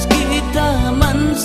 kita man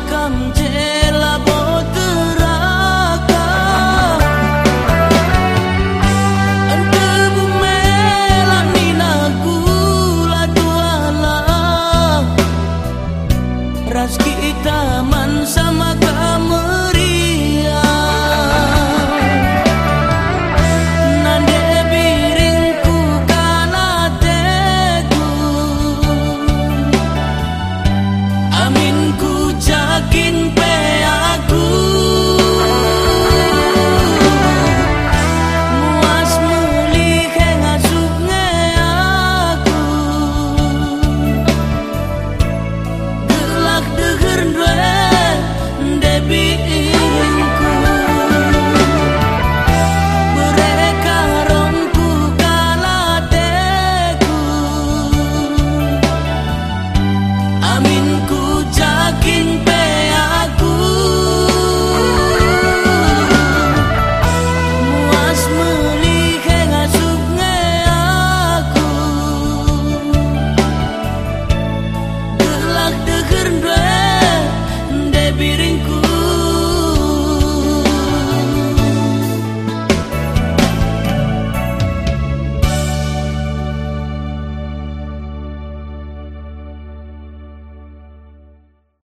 sama kamu